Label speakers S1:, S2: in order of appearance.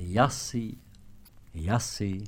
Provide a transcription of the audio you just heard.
S1: Jasí, jasí,